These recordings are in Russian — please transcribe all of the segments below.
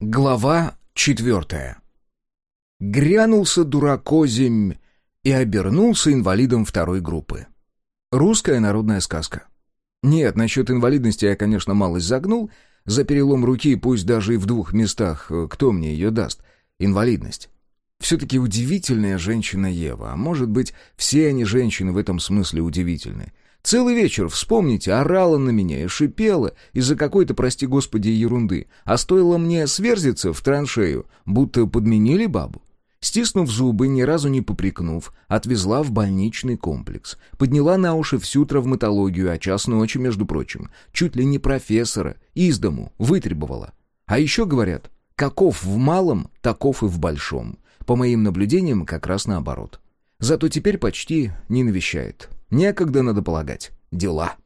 Глава четвертая. Грянулся дуракоземь и обернулся инвалидом второй группы. Русская народная сказка. Нет, насчет инвалидности я, конечно, малость загнул. За перелом руки, пусть даже и в двух местах, э, кто мне ее даст? Инвалидность. Все-таки удивительная женщина Ева. А может быть, все они женщины в этом смысле удивительны. Целый вечер, вспомните, орала на меня и шипела из-за какой-то, прости господи, ерунды. А стоило мне сверзиться в траншею, будто подменили бабу. Стиснув зубы, ни разу не попрекнув, отвезла в больничный комплекс. Подняла на уши всю травматологию, а час ночи, между прочим, чуть ли не профессора, из дому, вытребовала. А еще говорят, каков в малом, таков и в большом. По моим наблюдениям, как раз наоборот. Зато теперь почти не навещает. Некогда, надо полагать. Дела.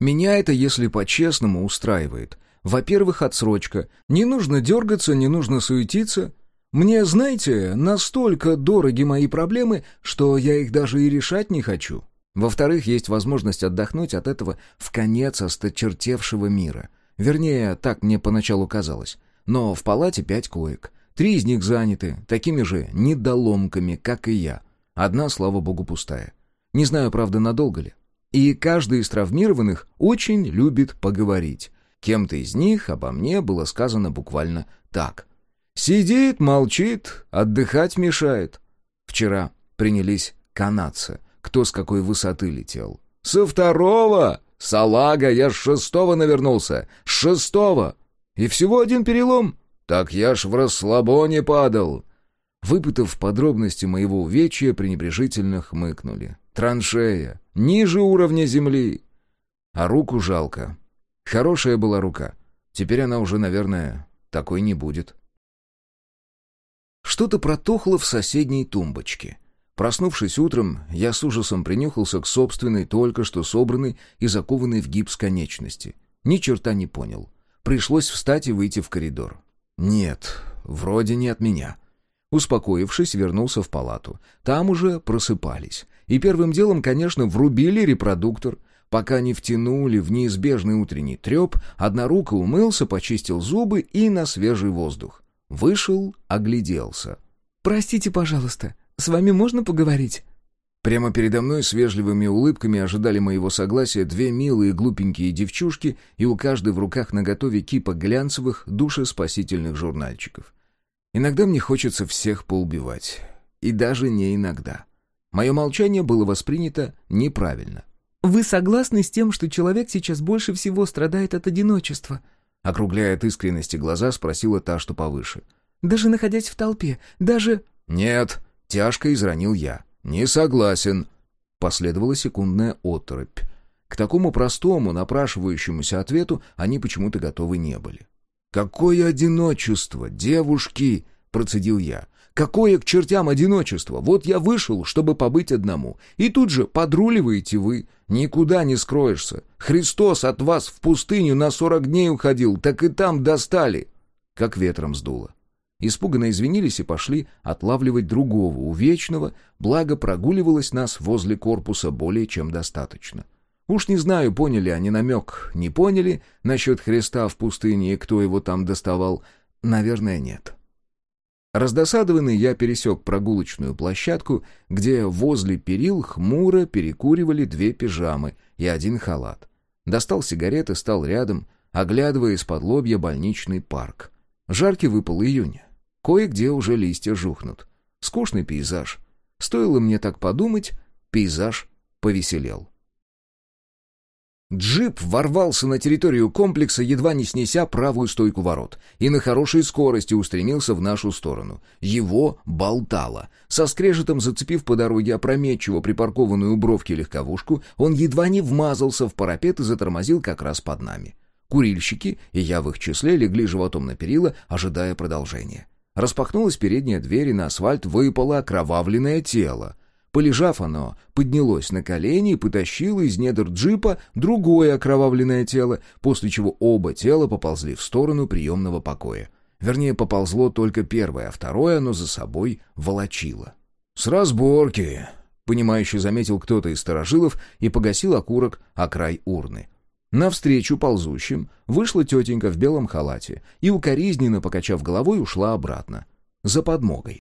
Меня это, если по-честному, устраивает. Во-первых, отсрочка. Не нужно дергаться, не нужно суетиться. Мне, знаете, настолько дороги мои проблемы, что я их даже и решать не хочу. Во-вторых, есть возможность отдохнуть от этого в конец осточертевшего мира. Вернее, так мне поначалу казалось. Но в палате пять коек. Три из них заняты, такими же недоломками, как и я. Одна, слава богу, пустая. Не знаю, правда, надолго ли. И каждый из травмированных очень любит поговорить. Кем-то из них обо мне было сказано буквально так. «Сидит, молчит, отдыхать мешает». Вчера принялись канаться, кто с какой высоты летел. «Со второго! Салага, я с шестого навернулся! С шестого! И всего один перелом! Так я ж в расслабоне падал!» Выпытав подробности моего увечья, пренебрежительно хмыкнули. Траншея. Ниже уровня земли. А руку жалко. Хорошая была рука. Теперь она уже, наверное, такой не будет. Что-то протухло в соседней тумбочке. Проснувшись утром, я с ужасом принюхался к собственной, только что собранной и закованной в гипс конечности. Ни черта не понял. Пришлось встать и выйти в коридор. Нет, вроде не от меня. Успокоившись, вернулся в палату. Там уже просыпались. И первым делом, конечно, врубили репродуктор. Пока не втянули в неизбежный утренний треп, одноруко умылся, почистил зубы и на свежий воздух. Вышел, огляделся. «Простите, пожалуйста, с вами можно поговорить?» Прямо передо мной с вежливыми улыбками ожидали моего согласия две милые глупенькие девчушки, и у каждой в руках наготове кипа глянцевых, душеспасительных журнальчиков. Иногда мне хочется всех поубивать. И даже не иногда. Мое молчание было воспринято неправильно. «Вы согласны с тем, что человек сейчас больше всего страдает от одиночества?» Округляя от искренности глаза, спросила та, что повыше. «Даже находясь в толпе, даже...» «Нет», — тяжко изранил я. «Не согласен». Последовала секундная оторопь. К такому простому, напрашивающемуся ответу они почему-то готовы не были. «Какое одиночество, девушки!» — процедил я. Какое к чертям одиночество? Вот я вышел, чтобы побыть одному. И тут же подруливаете вы. Никуда не скроешься. Христос от вас в пустыню на сорок дней уходил, так и там достали. Как ветром сдуло. Испуганно извинились и пошли отлавливать другого, увечного, благо прогуливалось нас возле корпуса более чем достаточно. Уж не знаю, поняли они намек, не поняли насчет Христа в пустыне и кто его там доставал. Наверное, нет. Раздосадованный я пересек прогулочную площадку, где возле перил хмуро перекуривали две пижамы и один халат. Достал сигареты, стал рядом, оглядывая из-под лобья больничный парк. Жаркий выпал июня. Кое-где уже листья жухнут. Скучный пейзаж. Стоило мне так подумать, пейзаж повеселел. Джип ворвался на территорию комплекса, едва не снеся правую стойку ворот, и на хорошей скорости устремился в нашу сторону. Его болтало. Со скрежетом зацепив по дороге опрометчиво припаркованную у бровки легковушку, он едва не вмазался в парапет и затормозил как раз под нами. Курильщики, и я в их числе, легли животом на перила, ожидая продолжения. Распахнулась передняя дверь, и на асфальт выпало окровавленное тело — Полежав оно, поднялось на колени и потащило из недр джипа другое окровавленное тело, после чего оба тела поползли в сторону приемного покоя. Вернее, поползло только первое, а второе оно за собой волочило. «С разборки!» — понимающе заметил кто-то из сторожилов и погасил окурок о край урны. Навстречу ползущим вышла тетенька в белом халате и, укоризненно покачав головой, ушла обратно. За подмогой.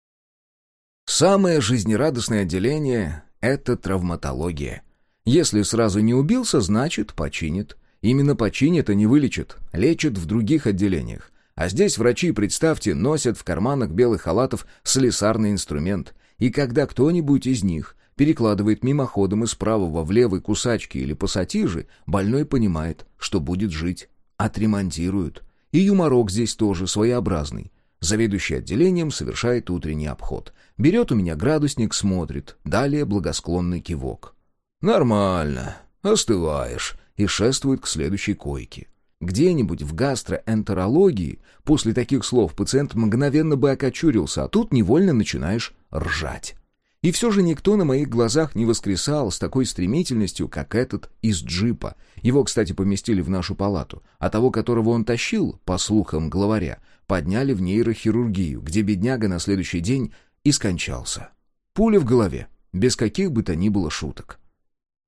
Самое жизнерадостное отделение — это травматология. Если сразу не убился, значит, починит. Именно починит, а не вылечит. Лечат в других отделениях. А здесь врачи, представьте, носят в карманах белых халатов слесарный инструмент. И когда кто-нибудь из них перекладывает мимоходом из правого в левый кусачки или пассатижи, больной понимает, что будет жить. Отремонтируют. И юморок здесь тоже своеобразный. Заведующий отделением совершает утренний обход. Берет у меня градусник, смотрит. Далее благосклонный кивок. «Нормально. Остываешь». И шествует к следующей койке. Где-нибудь в гастроэнтерологии после таких слов пациент мгновенно бы окочурился, а тут невольно начинаешь ржать. И все же никто на моих глазах не воскресал с такой стремительностью, как этот из джипа. Его, кстати, поместили в нашу палату, а того, которого он тащил, по слухам главаря, подняли в нейрохирургию, где бедняга на следующий день и скончался. Пуля в голове, без каких бы то ни было шуток.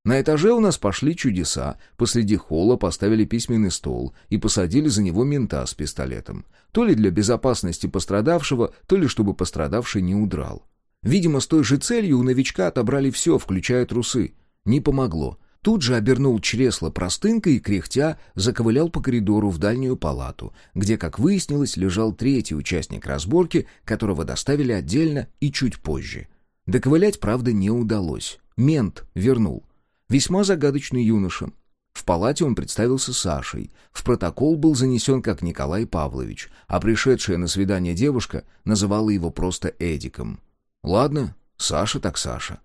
На этаже у нас пошли чудеса. Посреди холла поставили письменный стол и посадили за него мента с пистолетом. То ли для безопасности пострадавшего, то ли чтобы пострадавший не удрал. Видимо, с той же целью у новичка отобрали все, включая трусы. Не помогло. Тут же обернул чресло простынкой и, кряхтя, заковылял по коридору в дальнюю палату, где, как выяснилось, лежал третий участник разборки, которого доставили отдельно и чуть позже. Доковылять, правда, не удалось. Мент вернул. Весьма загадочный юноша. В палате он представился Сашей. В протокол был занесен как Николай Павлович, а пришедшая на свидание девушка называла его просто Эдиком. Ладно, Саша так Саша.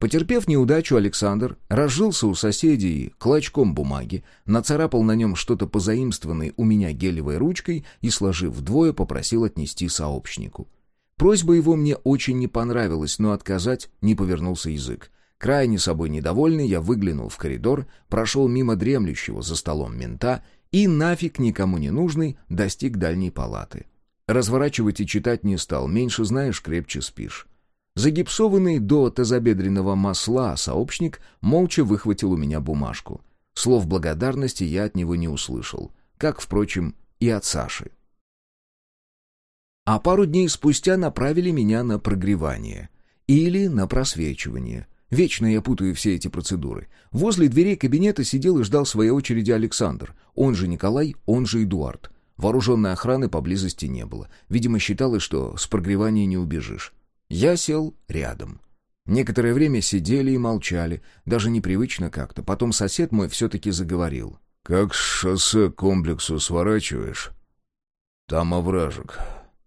Потерпев неудачу, Александр разжился у соседей клочком бумаги, нацарапал на нем что-то позаимствованное у меня гелевой ручкой и, сложив вдвое, попросил отнести сообщнику. Просьба его мне очень не понравилась, но отказать не повернулся язык. Крайне собой недовольный, я выглянул в коридор, прошел мимо дремлющего за столом мента и, нафиг никому не нужный, достиг дальней палаты. Разворачивать и читать не стал, меньше знаешь, крепче спишь. Загипсованный до тазобедренного масла сообщник молча выхватил у меня бумажку. Слов благодарности я от него не услышал, как, впрочем, и от Саши. А пару дней спустя направили меня на прогревание. Или на просвечивание. Вечно я путаю все эти процедуры. Возле дверей кабинета сидел и ждал своей очереди Александр, он же Николай, он же Эдуард. Вооруженной охраны поблизости не было. Видимо, считалось, что с прогревания не убежишь. Я сел рядом. Некоторое время сидели и молчали, даже непривычно как-то. Потом сосед мой все-таки заговорил. «Как с шоссе к комплексу сворачиваешь?» «Там овражек»,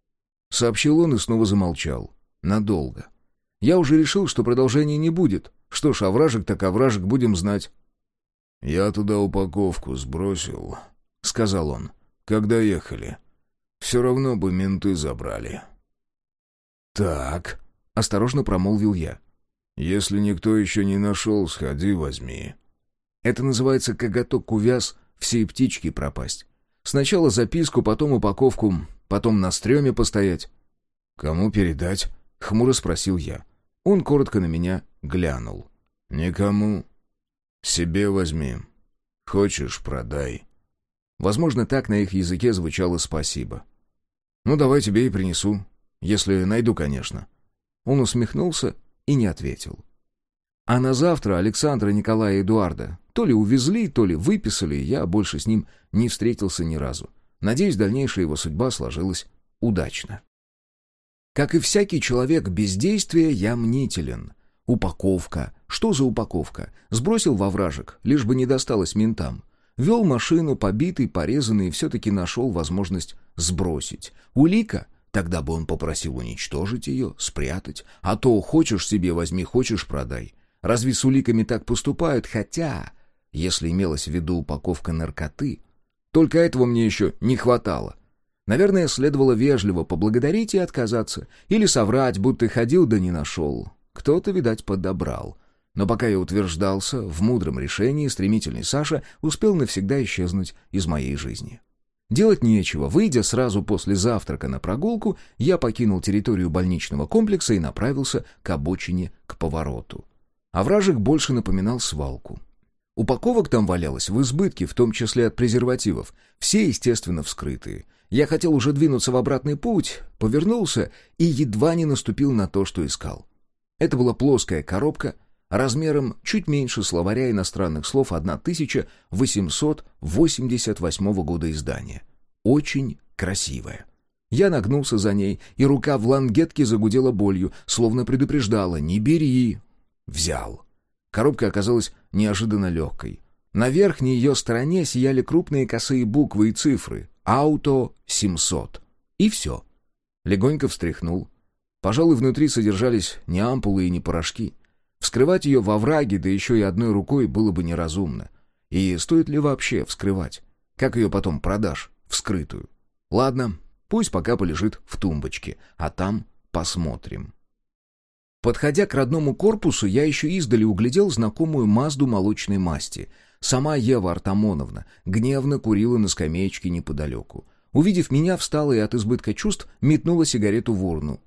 — сообщил он и снова замолчал. Надолго. Я уже решил, что продолжения не будет. Что ж, овражек так овражек, будем знать. «Я туда упаковку сбросил», — сказал он когда ехали. Все равно бы менты забрали». «Так», — осторожно промолвил я. «Если никто еще не нашел, сходи, возьми». Это называется коготок увяз, всей птички пропасть. Сначала записку, потом упаковку, потом на стреме постоять. «Кому передать?» — хмуро спросил я. Он коротко на меня глянул. «Никому. Себе возьми. Хочешь — продай». Возможно, так на их языке звучало «спасибо». «Ну, давай тебе и принесу. Если найду, конечно». Он усмехнулся и не ответил. А на завтра Александра, Николая и Эдуарда то ли увезли, то ли выписали, я больше с ним не встретился ни разу. Надеюсь, дальнейшая его судьба сложилась удачно. Как и всякий человек без действия, я мнителен. Упаковка. Что за упаковка? Сбросил во вражек, лишь бы не досталось ментам. Вел машину, побитый, порезанный, и все-таки нашел возможность сбросить. Улика? Тогда бы он попросил уничтожить ее, спрятать. А то хочешь себе возьми, хочешь продай. Разве с уликами так поступают? Хотя, если имелась в виду упаковка наркоты, только этого мне еще не хватало. Наверное, следовало вежливо поблагодарить и отказаться. Или соврать, будто ходил да не нашел. Кто-то, видать, подобрал. Но пока я утверждался в мудром решении, стремительный Саша успел навсегда исчезнуть из моей жизни. Делать нечего. Выйдя сразу после завтрака на прогулку, я покинул территорию больничного комплекса и направился к обочине к повороту. Овражек больше напоминал свалку. Упаковок там валялось в избытке, в том числе от презервативов. Все, естественно, вскрытые. Я хотел уже двинуться в обратный путь, повернулся и едва не наступил на то, что искал. Это была плоская коробка, размером чуть меньше словаря иностранных слов 1888 года издания. Очень красивая. Я нагнулся за ней, и рука в лангетке загудела болью, словно предупреждала «Не бери!» Взял. Коробка оказалась неожиданно легкой. На верхней ее стороне сияли крупные косые буквы и цифры «Ауто 700». И все. Легонько встряхнул. Пожалуй, внутри содержались не ампулы и не порошки. Вскрывать ее во враге, да еще и одной рукой, было бы неразумно. И стоит ли вообще вскрывать? Как ее потом продашь, вскрытую? Ладно, пусть пока полежит в тумбочке, а там посмотрим. Подходя к родному корпусу, я еще издали углядел знакомую Мазду молочной масти. Сама Ева Артамоновна гневно курила на скамеечке неподалеку. Увидев меня, встала и от избытка чувств метнула сигарету в урну.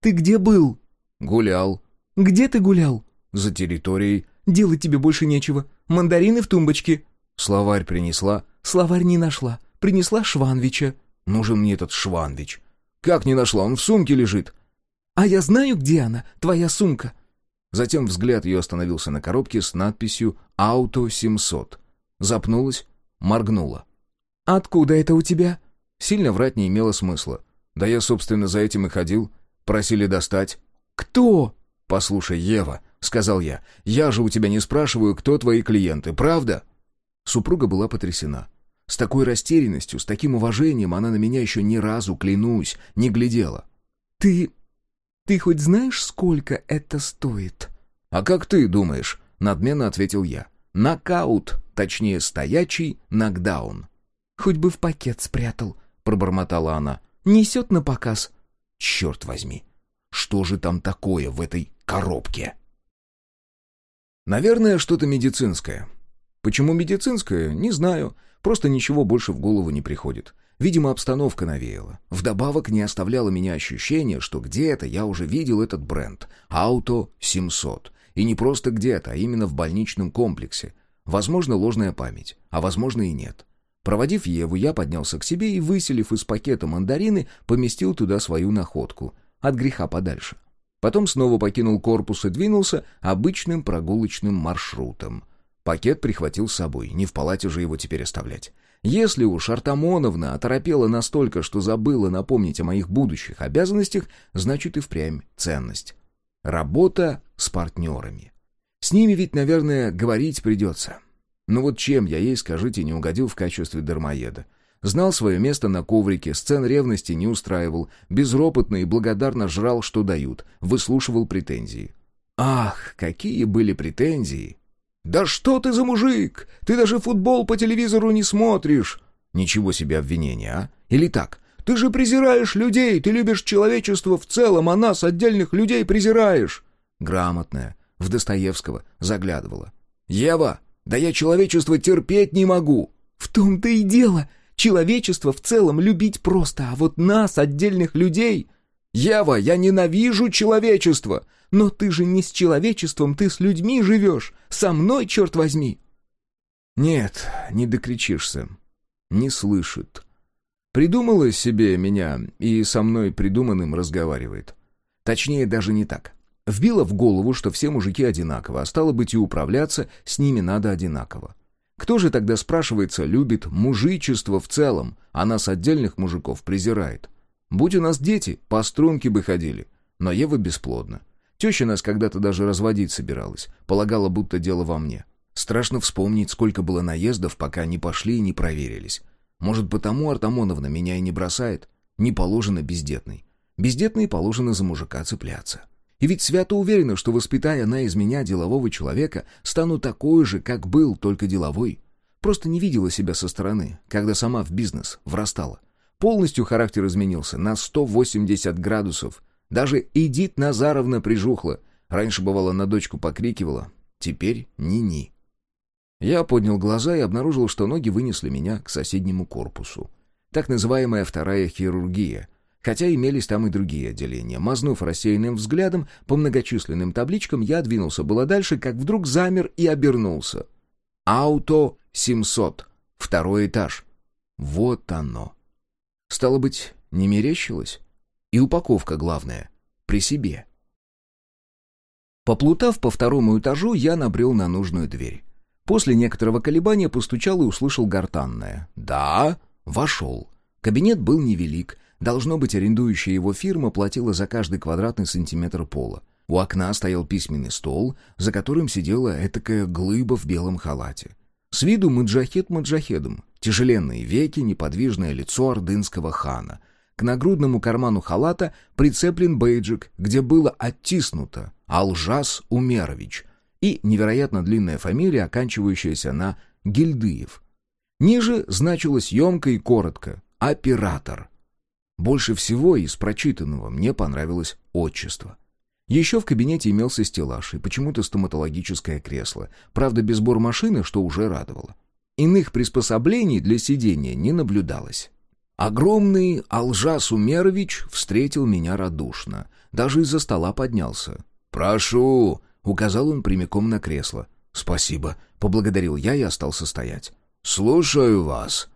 «Ты где был?» «Гулял». «Где ты гулял?» «За территорией». «Делать тебе больше нечего. Мандарины в тумбочке». «Словарь принесла?» «Словарь не нашла. Принесла Шванвича». «Нужен мне этот Шванвич». «Как не нашла? Он в сумке лежит». «А я знаю, где она, твоя сумка». Затем взгляд ее остановился на коробке с надписью «Ауто 700». Запнулась, моргнула. «Откуда это у тебя?» Сильно врать не имело смысла. Да я, собственно, за этим и ходил. Просили достать. «Кто?» «Послушай, Ева», — сказал я, — «я же у тебя не спрашиваю, кто твои клиенты, правда?» Супруга была потрясена. С такой растерянностью, с таким уважением она на меня еще ни разу, клянусь, не глядела. «Ты ты хоть знаешь, сколько это стоит?» «А как ты думаешь?» — надменно ответил я. «Нокаут, точнее, стоячий нокдаун». «Хоть бы в пакет спрятал», — пробормотала она. «Несет на показ». «Черт возьми! Что же там такое в этой коробке?» «Наверное, что-то медицинское». Почему медицинское, не знаю. Просто ничего больше в голову не приходит. Видимо, обстановка навеяла. Вдобавок не оставляло меня ощущение, что где-то я уже видел этот бренд «Ауто 700». И не просто где-то, а именно в больничном комплексе. Возможно, ложная память, а возможно и нет. Проводив Еву, я поднялся к себе и, выселив из пакета мандарины, поместил туда свою находку. От греха подальше. Потом снова покинул корпус и двинулся обычным прогулочным маршрутом. Пакет прихватил с собой, не в палате же его теперь оставлять. Если уж Артамоновна оторопела настолько, что забыла напомнить о моих будущих обязанностях, значит и впрямь ценность. Работа с партнерами. С ними ведь, наверное, говорить придется. Ну вот чем я ей, скажите, не угодил в качестве дармоеда? Знал свое место на коврике, сцен ревности не устраивал, безропотно и благодарно жрал, что дают, выслушивал претензии. Ах, какие были претензии! «Да что ты за мужик? Ты даже футбол по телевизору не смотришь!» Ничего себе обвинения, а? Или так? «Ты же презираешь людей, ты любишь человечество в целом, а нас, отдельных людей, презираешь!» Грамотная, в Достоевского заглядывала. «Ева, да я человечество терпеть не могу!» «В том-то и дело! Человечество в целом любить просто, а вот нас, отдельных людей...» «Ева, я ненавижу человечество! Но ты же не с человечеством, ты с людьми живешь. Со мной, черт возьми!» «Нет, не докричишься. Не слышит. Придумала себе меня и со мной придуманным разговаривает. Точнее, даже не так. Вбила в голову, что все мужики одинаково, а стало быть и управляться с ними надо одинаково. Кто же тогда, спрашивается, любит мужичество в целом, а нас отдельных мужиков презирает? Будь у нас дети, по струнке бы ходили. Но Ева бесплодна. Теща нас когда-то даже разводить собиралась. Полагала, будто дело во мне. Страшно вспомнить, сколько было наездов, пока не пошли и не проверились. Может, потому Артамоновна меня и не бросает? Не положено бездетной. Бездетной положено за мужика цепляться. И ведь свято уверена, что, воспитая она из меня делового человека, стану такой же, как был, только деловой. Просто не видела себя со стороны, когда сама в бизнес врастала. Полностью характер изменился на 180 градусов, даже Эдит Назаровна прижухла. Раньше, бывало, на дочку покрикивала. Теперь ни-ни. Я поднял глаза и обнаружил, что ноги вынесли меня к соседнему корпусу. Так называемая вторая хирургия. Хотя имелись там и другие отделения. Мазнув рассеянным взглядом по многочисленным табличкам, я двинулся было дальше, как вдруг замер и обернулся. «Ауто 700», второй этаж. Вот оно. Стало быть, не мерещилось? И упаковка, главное, при себе. Поплутав по второму этажу, я набрел на нужную дверь. После некоторого колебания постучал и услышал гортанное. «Да?» Вошел. Кабинет был невелик. Должно быть, арендующая его фирма платила за каждый квадратный сантиметр пола. У окна стоял письменный стол, за которым сидела этакая глыба в белом халате. С виду маджахет маджахедом. Тяжеленные веки, неподвижное лицо ордынского хана. К нагрудному карману халата прицеплен бейджик, где было оттиснуто «Алжас Умерович» и невероятно длинная фамилия, оканчивающаяся на Гильдыев. Ниже значилось емко и коротко «Оператор». Больше всего из прочитанного мне понравилось отчество. Еще в кабинете имелся стеллаж и почему-то стоматологическое кресло, правда без бормашины, что уже радовало. Иных приспособлений для сидения не наблюдалось. Огромный Алжас Умерович встретил меня радушно. Даже из-за стола поднялся. «Прошу!» — указал он прямиком на кресло. «Спасибо», — поблагодарил я и остался стоять. «Слушаю вас».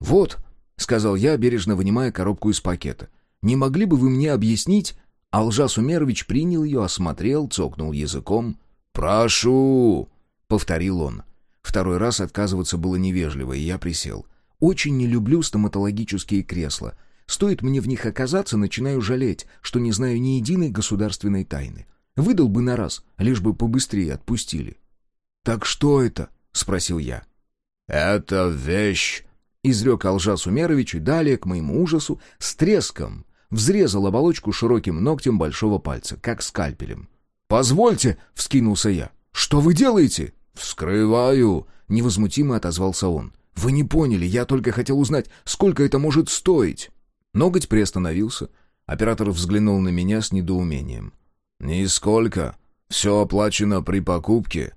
«Вот», — сказал я, бережно вынимая коробку из пакета. «Не могли бы вы мне объяснить...» Алжас Умерович принял ее, осмотрел, цокнул языком. «Прошу!» — повторил он. Второй раз отказываться было невежливо, и я присел. Очень не люблю стоматологические кресла. Стоит мне в них оказаться, начинаю жалеть, что не знаю ни единой государственной тайны. Выдал бы на раз, лишь бы побыстрее отпустили. «Так что это?» — спросил я. «Это вещь», — изрек Алжас Умерович, и далее, к моему ужасу, с треском взрезал оболочку широким ногтем большого пальца, как скальпелем. «Позвольте!» — вскинулся я. «Что вы делаете?» «Вскрываю!» — невозмутимо отозвался он. «Вы не поняли, я только хотел узнать, сколько это может стоить!» Ноготь приостановился. Оператор взглянул на меня с недоумением. «Нисколько. Все оплачено при покупке».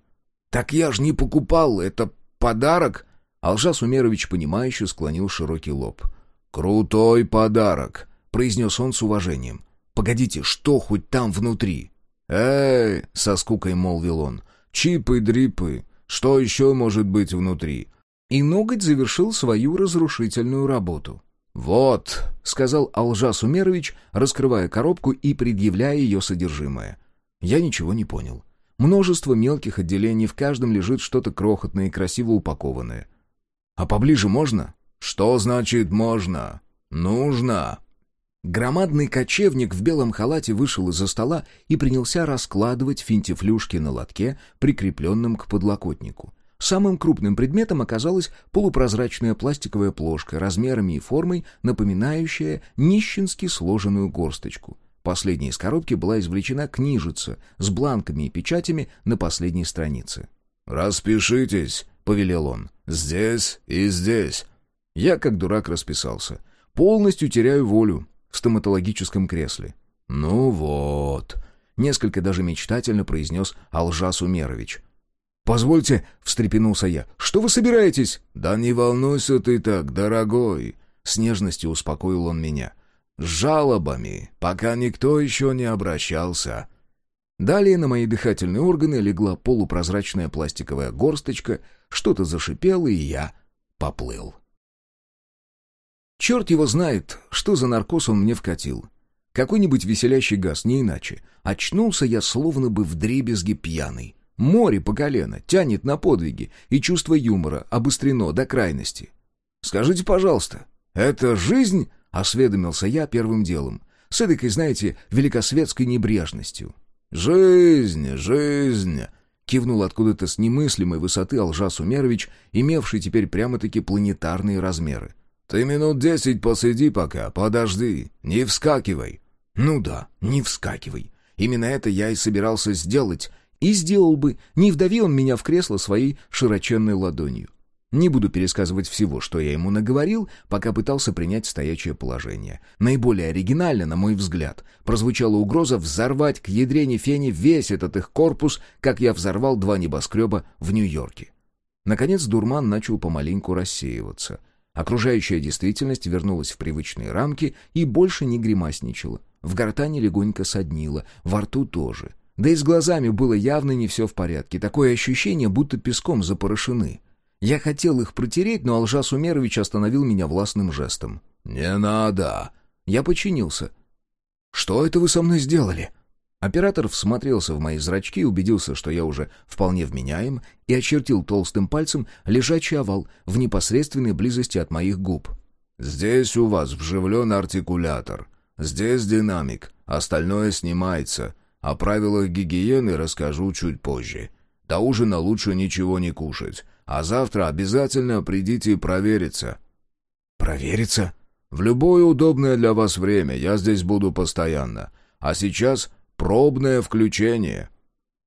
«Так я ж не покупал, это подарок!» Алжас Умерович, понимающе склонил широкий лоб. «Крутой подарок!» — произнес он с уважением. «Погодите, что хоть там внутри?» «Эй!» — со скукой молвил он. Чипы-дрипы. Что еще может быть внутри? И ноготь завершил свою разрушительную работу. «Вот», — сказал Алжас Умерович, раскрывая коробку и предъявляя ее содержимое. Я ничего не понял. Множество мелких отделений, в каждом лежит что-то крохотное и красиво упакованное. «А поближе можно?» «Что значит «можно»?» «Нужно!» Громадный кочевник в белом халате вышел из-за стола и принялся раскладывать финтифлюшки на лотке, прикрепленном к подлокотнику. Самым крупным предметом оказалась полупрозрачная пластиковая плошка, размерами и формой напоминающая нищенски сложенную горсточку. Последней из коробки была извлечена книжица с бланками и печатями на последней странице. «Распишитесь», — повелел он, — «здесь и здесь». Я, как дурак, расписался. Полностью теряю волю в стоматологическом кресле. «Ну вот», — несколько даже мечтательно произнес Алжас Умерович. «Позвольте», — встрепенулся я, — «что вы собираетесь?» «Да не волнуйся ты так, дорогой», — с нежностью успокоил он меня. «С жалобами, пока никто еще не обращался». Далее на мои дыхательные органы легла полупрозрачная пластиковая горсточка, что-то зашипело, и я поплыл. Черт его знает, что за наркоз он мне вкатил. Какой-нибудь веселящий газ, не иначе. Очнулся я словно бы в дребезге пьяный. Море по колено, тянет на подвиги, и чувство юмора обострено до крайности. «Скажите, пожалуйста, это жизнь?» — осведомился я первым делом. С эдакой, знаете, великосветской небрежностью. «Жизнь, жизнь!» — кивнул откуда-то с немыслимой высоты Алжас Умерович, имевший теперь прямо-таки планетарные размеры. «Ты минут десять посиди пока, подожди, не вскакивай». «Ну да, не вскакивай. Именно это я и собирался сделать. И сделал бы, не вдавил он меня в кресло своей широченной ладонью. Не буду пересказывать всего, что я ему наговорил, пока пытался принять стоячее положение. Наиболее оригинально, на мой взгляд, прозвучала угроза взорвать к ядрене фене весь этот их корпус, как я взорвал два небоскреба в Нью-Йорке. Наконец дурман начал помаленьку рассеиваться. Окружающая действительность вернулась в привычные рамки и больше не гримасничала. В гортане легонько соднила, во рту тоже. Да и с глазами было явно не все в порядке. Такое ощущение, будто песком запорошены. Я хотел их протереть, но Алжас Умерович остановил меня властным жестом. «Не надо!» Я подчинился. «Что это вы со мной сделали?» Оператор всмотрелся в мои зрачки, убедился, что я уже вполне вменяем, и очертил толстым пальцем лежачий овал в непосредственной близости от моих губ. «Здесь у вас вживлен артикулятор. Здесь динамик. Остальное снимается. О правилах гигиены расскажу чуть позже. До ужина лучше ничего не кушать. А завтра обязательно придите провериться». «Провериться?» «В любое удобное для вас время. Я здесь буду постоянно. А сейчас пробное включение».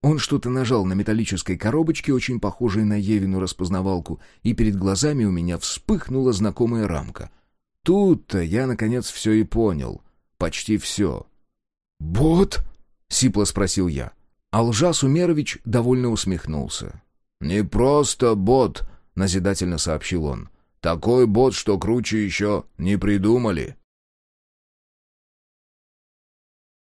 Он что-то нажал на металлической коробочке, очень похожей на Евину распознавалку, и перед глазами у меня вспыхнула знакомая рамка. Тут-то я, наконец, все и понял. Почти все. «Бот?» — сипло спросил я. Алжас Умерович довольно усмехнулся. «Не просто бот», — назидательно сообщил он. «Такой бот, что круче еще не придумали».